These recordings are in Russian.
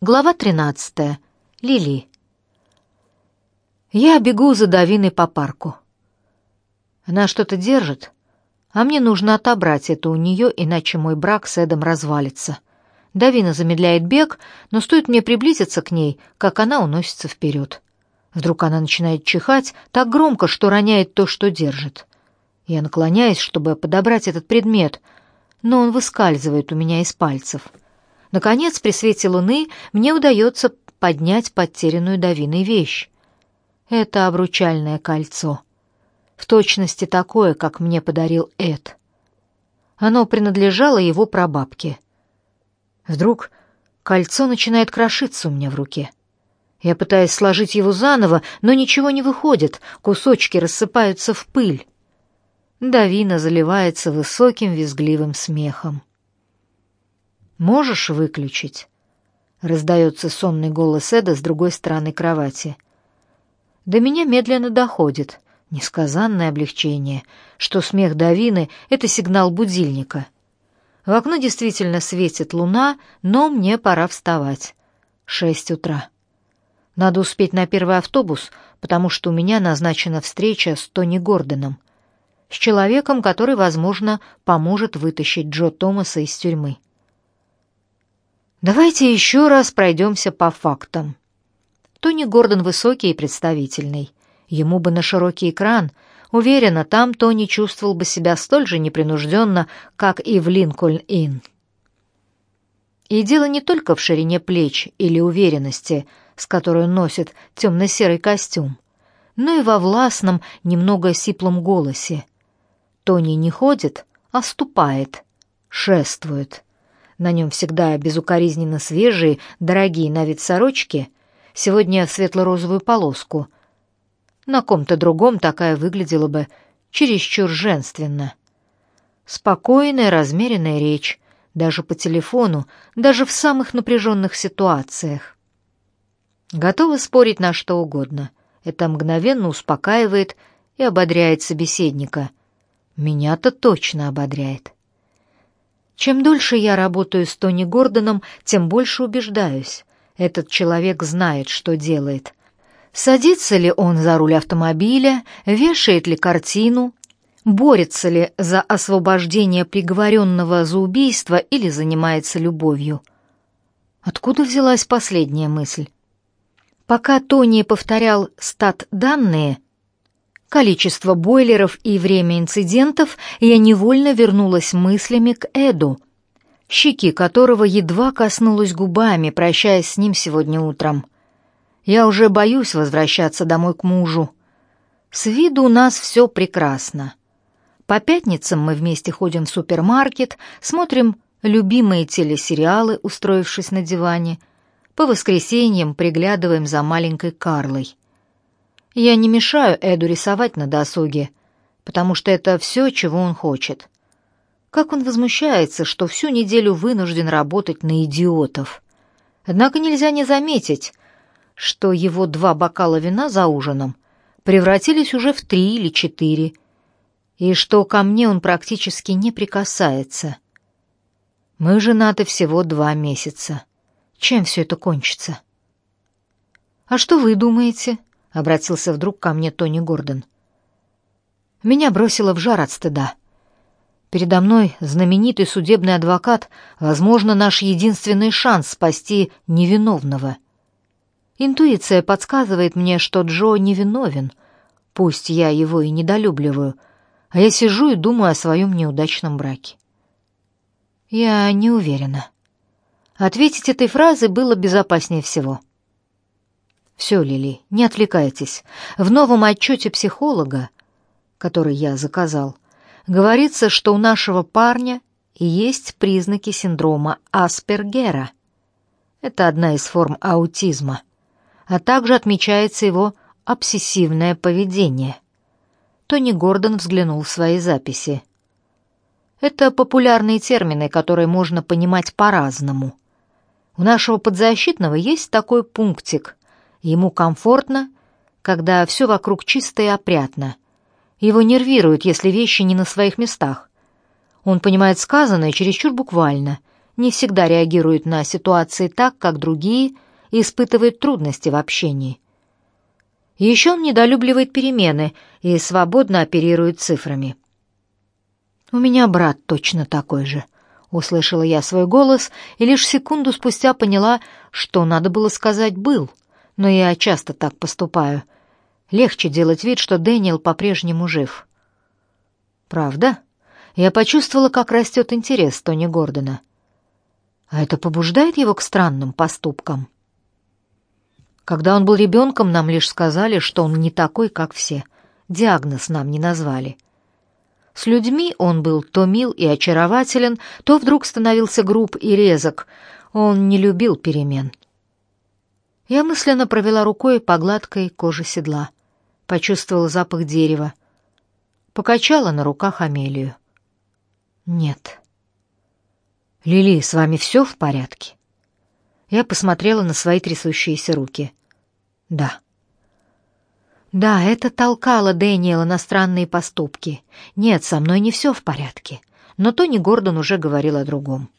Глава 13. Лили. Я бегу за Давиной по парку. Она что-то держит, а мне нужно отобрать это у нее, иначе мой брак с Эдом развалится. Давина замедляет бег, но стоит мне приблизиться к ней, как она уносится вперед. Вдруг она начинает чихать так громко, что роняет то, что держит. Я наклоняюсь, чтобы подобрать этот предмет, но он выскальзывает у меня из пальцев — Наконец, при свете луны мне удается поднять потерянную Давиной вещь. Это обручальное кольцо. В точности такое, как мне подарил Эд. Оно принадлежало его прабабке. Вдруг кольцо начинает крошиться у меня в руке. Я пытаюсь сложить его заново, но ничего не выходит, кусочки рассыпаются в пыль. Давина заливается высоким визгливым смехом. Можешь выключить?» Раздается сонный голос Эда с другой стороны кровати. До меня медленно доходит несказанное облегчение, что смех Давины — это сигнал будильника. В окно действительно светит луна, но мне пора вставать. Шесть утра. Надо успеть на первый автобус, потому что у меня назначена встреча с Тони Гордоном, с человеком, который, возможно, поможет вытащить Джо Томаса из тюрьмы. Давайте еще раз пройдемся по фактам. Тони Гордон высокий и представительный. Ему бы на широкий экран. Уверена, там Тони чувствовал бы себя столь же непринужденно, как и в Линкольн-Инн. И дело не только в ширине плеч или уверенности, с которой он носит темно-серый костюм, но и во властном, немного сиплом голосе. Тони не ходит, а ступает, шествует. На нем всегда безукоризненно свежие, дорогие на вид сорочки, сегодня светло-розовую полоску. На ком-то другом такая выглядела бы чересчур женственно. Спокойная, размеренная речь, даже по телефону, даже в самых напряженных ситуациях. Готовы спорить на что угодно. Это мгновенно успокаивает и ободряет собеседника. Меня-то точно ободряет. Чем дольше я работаю с Тони Гордоном, тем больше убеждаюсь. Этот человек знает, что делает. Садится ли он за руль автомобиля, вешает ли картину, борется ли за освобождение приговоренного за убийство или занимается любовью. Откуда взялась последняя мысль? Пока Тони повторял стат-данные, количество бойлеров и время инцидентов, я невольно вернулась мыслями к Эду, щеки которого едва коснулась губами, прощаясь с ним сегодня утром. Я уже боюсь возвращаться домой к мужу. С виду у нас все прекрасно. По пятницам мы вместе ходим в супермаркет, смотрим любимые телесериалы, устроившись на диване. По воскресеньям приглядываем за маленькой Карлой. Я не мешаю Эду рисовать на досуге, потому что это все, чего он хочет. Как он возмущается, что всю неделю вынужден работать на идиотов. Однако нельзя не заметить, что его два бокала вина за ужином превратились уже в три или четыре, и что ко мне он практически не прикасается. Мы женаты всего два месяца. Чем все это кончится? А что вы думаете? — обратился вдруг ко мне Тони Гордон. Меня бросило в жар от стыда. Передо мной знаменитый судебный адвокат, возможно, наш единственный шанс спасти невиновного. Интуиция подсказывает мне, что Джо невиновен, пусть я его и недолюбливаю, а я сижу и думаю о своем неудачном браке. Я не уверена. Ответить этой фразой было безопаснее всего — все, Лили, не отвлекайтесь. В новом отчете психолога, который я заказал, говорится, что у нашего парня есть признаки синдрома Аспергера. Это одна из форм аутизма. А также отмечается его обсессивное поведение. Тони Гордон взглянул в свои записи. Это популярные термины, которые можно понимать по-разному. У нашего подзащитного есть такой пунктик Ему комфортно, когда все вокруг чисто и опрятно. Его нервирует, если вещи не на своих местах. Он понимает сказанное чересчур буквально, не всегда реагирует на ситуации так, как другие, и испытывает трудности в общении. Еще он недолюбливает перемены и свободно оперирует цифрами. «У меня брат точно такой же», — услышала я свой голос и лишь секунду спустя поняла, что надо было сказать «был», но я часто так поступаю. Легче делать вид, что Дэниел по-прежнему жив. «Правда?» Я почувствовала, как растет интерес Тони Гордона. А это побуждает его к странным поступкам. Когда он был ребенком, нам лишь сказали, что он не такой, как все. Диагноз нам не назвали. С людьми он был то мил и очарователен, то вдруг становился груб и резок. Он не любил перемен. Я мысленно провела рукой по гладкой коже седла. Почувствовала запах дерева. Покачала на руках Амелию. Нет. Лили, с вами все в порядке? Я посмотрела на свои трясущиеся руки. Да. Да, это толкало Дэниела на странные поступки. Нет, со мной не все в порядке. Но Тони Гордон уже говорил о другом.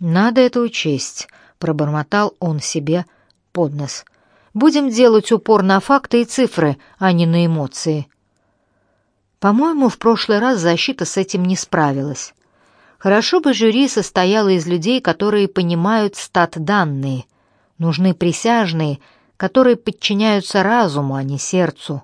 Надо это учесть, пробормотал он себе под нос. Будем делать упор на факты и цифры, а не на эмоции. По-моему, в прошлый раз защита с этим не справилась. Хорошо бы жюри состояло из людей, которые понимают стат-данные. Нужны присяжные, которые подчиняются разуму, а не сердцу.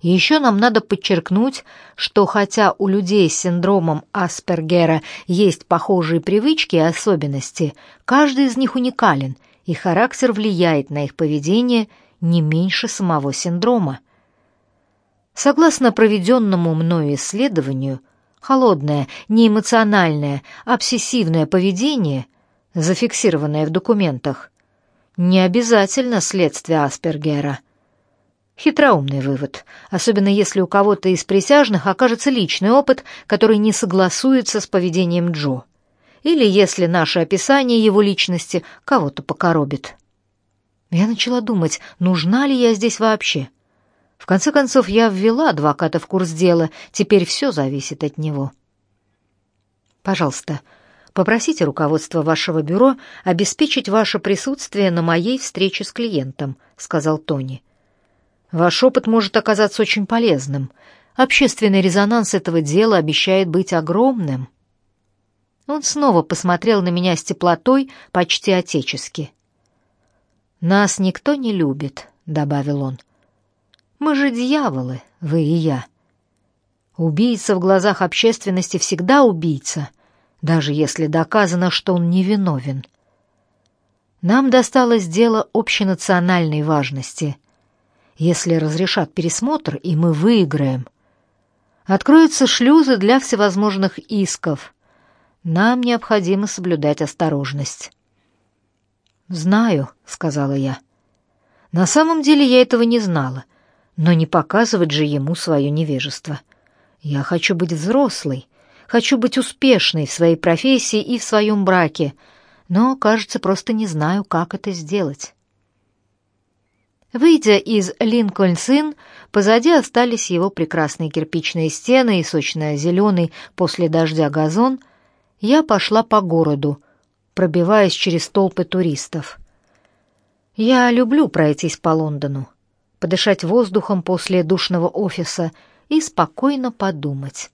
И еще нам надо подчеркнуть, что хотя у людей с синдромом Аспергера есть похожие привычки и особенности, каждый из них уникален, и характер влияет на их поведение не меньше самого синдрома. Согласно проведенному мною исследованию, холодное, неэмоциональное, обсессивное поведение, зафиксированное в документах, не обязательно следствие Аспергера. Хитроумный вывод, особенно если у кого-то из присяжных окажется личный опыт, который не согласуется с поведением Джо, или если наше описание его личности кого-то покоробит. Я начала думать, нужна ли я здесь вообще. В конце концов, я ввела адвоката в курс дела, теперь все зависит от него. Пожалуйста, Попросите руководство вашего бюро обеспечить ваше присутствие на моей встрече с клиентом, сказал Тони. Ваш опыт может оказаться очень полезным. Общественный резонанс этого дела обещает быть огромным. Он снова посмотрел на меня с теплотой, почти отечески. Нас никто не любит, добавил он. Мы же дьяволы, вы и я. Убийца в глазах общественности всегда убийца даже если доказано, что он невиновен. Нам досталось дело общенациональной важности. Если разрешат пересмотр, и мы выиграем, откроются шлюзы для всевозможных исков. Нам необходимо соблюдать осторожность. «Знаю», — сказала я. На самом деле я этого не знала, но не показывать же ему свое невежество. Я хочу быть взрослой, Хочу быть успешной в своей профессии и в своем браке, но, кажется, просто не знаю, как это сделать. Выйдя из Линкольн-Син, позади остались его прекрасные кирпичные стены и сочно-зеленый после дождя газон, я пошла по городу, пробиваясь через толпы туристов. Я люблю пройтись по Лондону, подышать воздухом после душного офиса и спокойно подумать.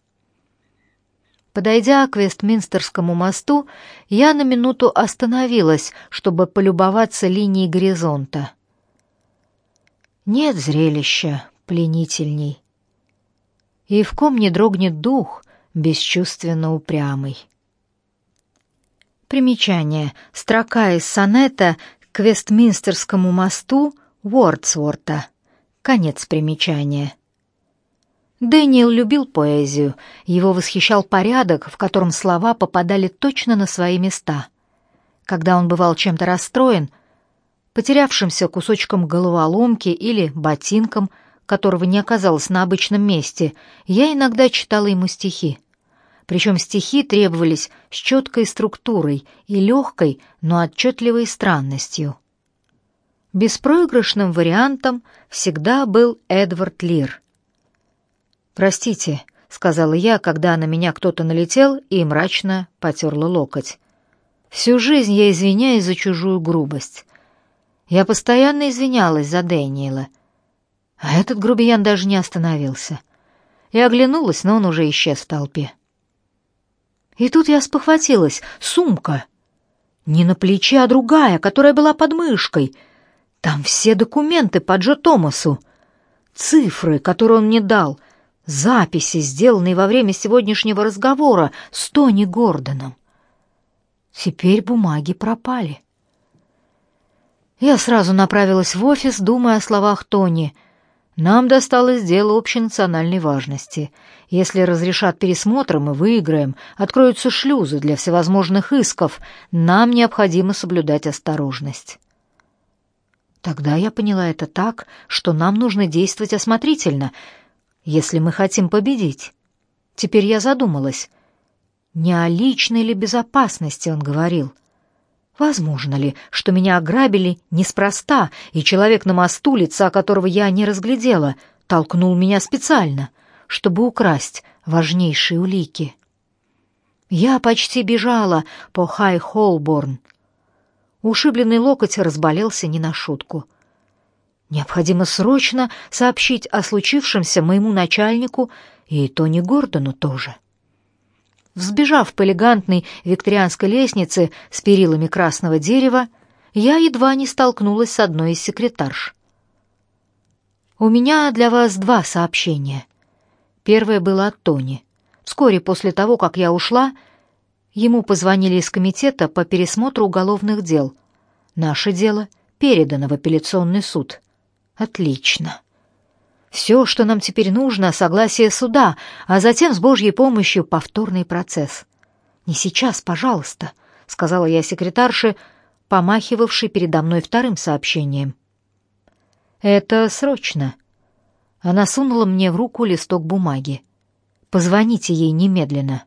Подойдя к Вестминстерскому мосту, я на минуту остановилась, чтобы полюбоваться линией горизонта. Нет зрелища пленительней. И в ком не дрогнет дух, бесчувственно упрямый. Примечание. Строка из сонета к Вестминстерскому мосту Уордсворта. Конец примечания. Дэниел любил поэзию, его восхищал порядок, в котором слова попадали точно на свои места. Когда он бывал чем-то расстроен, потерявшимся кусочком головоломки или ботинком, которого не оказалось на обычном месте, я иногда читала ему стихи. Причем стихи требовались с четкой структурой и легкой, но отчетливой странностью. Беспроигрышным вариантом всегда был Эдвард Лир. «Простите», — сказала я, когда на меня кто-то налетел и мрачно потерла локоть. Всю жизнь я извиняюсь за чужую грубость. Я постоянно извинялась за Дэниела. А этот грубиян даже не остановился. Я оглянулась, но он уже исчез в толпе. И тут я спохватилась. Сумка. Не на плече, а другая, которая была под мышкой. Там все документы по Джо Томасу. Цифры, которые он мне дал. Записи, сделанные во время сегодняшнего разговора с Тони Гордоном. Теперь бумаги пропали. Я сразу направилась в офис, думая о словах Тони. Нам досталось дело общенациональной важности. Если разрешат пересмотр, мы выиграем, откроются шлюзы для всевозможных исков, нам необходимо соблюдать осторожность. Тогда я поняла это так, что нам нужно действовать осмотрительно, если мы хотим победить. Теперь я задумалась, не о личной ли безопасности он говорил. Возможно ли, что меня ограбили неспроста, и человек на мосту, лица которого я не разглядела, толкнул меня специально, чтобы украсть важнейшие улики? Я почти бежала по Хай-Холборн. Ушибленный локоть разболелся не на шутку. Необходимо срочно сообщить о случившемся моему начальнику и Тони Гордону тоже. Взбежав по элегантной викторианской лестнице с перилами красного дерева, я едва не столкнулась с одной из секретарш. «У меня для вас два сообщения. Первое было от Тони. Вскоре после того, как я ушла, ему позвонили из комитета по пересмотру уголовных дел. Наше дело передано в апелляционный суд. Отлично. Все, что нам теперь нужно, согласие суда, а затем с Божьей помощью повторный процесс. Не сейчас, пожалуйста, сказала я секретарше, помахивавшей передо мной вторым сообщением. Это срочно. Она сунула мне в руку листок бумаги. Позвоните ей немедленно.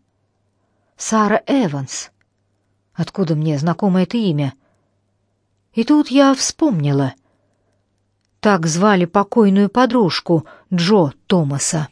Сара Эванс. Откуда мне знакомо это имя? И тут я вспомнила — так звали покойную подружку Джо Томаса.